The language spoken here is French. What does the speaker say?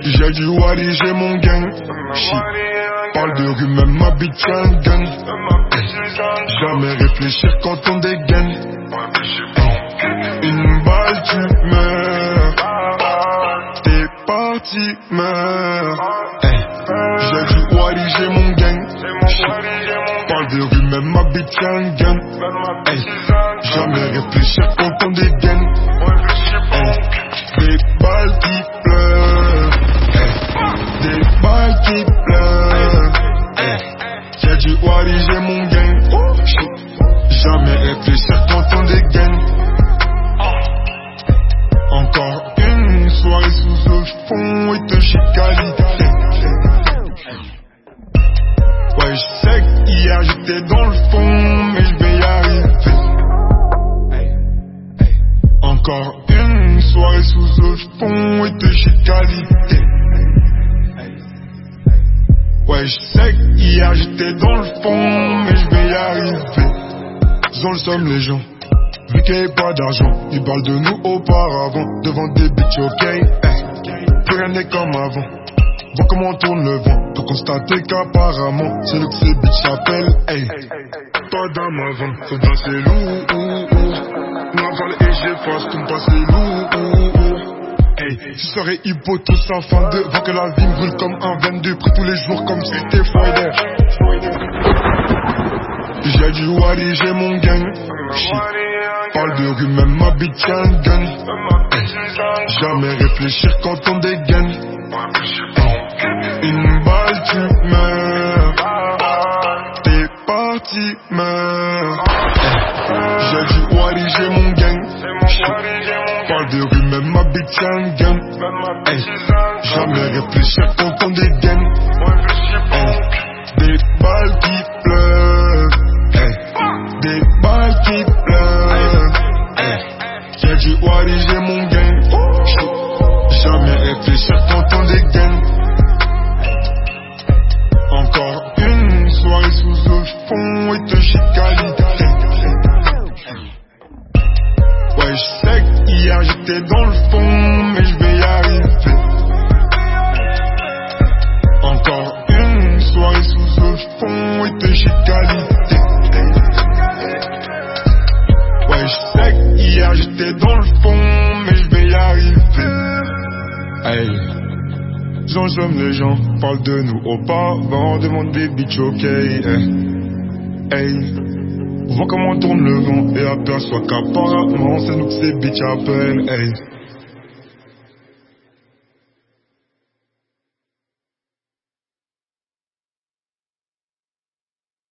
J'ai du wadi, j'ai mon gang. Parle de rue, même ma bitch un. Jamais réfléchir quand on dégaine. Meurs. J'ai du Wally, j'ai mon gang. Parle de rue, même ma bitch a un gun. Jamais réfléchir quand on dégaine. Des balles qui pleurent. Des balles qui pleurent. J'ai du Wally, j'ai mon gang. Jamais réfléchir quand on dégaine. J'étais dans le fond, mais je vais y arriver. Encore une soirée sous le fond et de chicalité. Ouais, je sais qu'hier j'étais dans le fond, mais je vais y arriver. Ils ont le somme les gens. Vu qu'il n'y a pas d'argent, ils parlent de nous auparavant. Devant des bitches, ok? Plus rien n'est comme avant. Vois comment tourne le vent. Pour constater qu'apparemment, c'est nous que ces bitches s'appellent. Hey. Pas dans ma vente, faut danser lourd. N'avale et j'efface tout passé lourd. Hey, tu serais hypo tous afin de voir que la vie me brûle comme un 22 Pris tous les jours comme si c'était Friday J'ai du Wally, j'ai mon gang. Parle de rue, même ma bitch un gun Jamais réfléchir quand on dégaine Une balle, tu meurs T'es parti, meurs J'ai du Wally, j'ai mon gang. Parle de rue, même ma bitch a un Hey, Jamais réfléchir quand on dégaine Hey, Des balles qui pleurent. Des balles qui pleurent. J'ai du Wally, j'ai mon gang. Dégaine Encore une soirée sous le fond et de chicalité Ouais, je sais qu'hier j'étais dans le fond, mais je vais y arriver. Encore une soirée sous le fond et de chicalité. J'en j'aime les gens, parlent de nous auparavant, demande des bitches, ok. Hey. Hey. On voit comment tourne le vent et aperçoit qu'apparemment c'est nous que ces bitches appellent. Hey.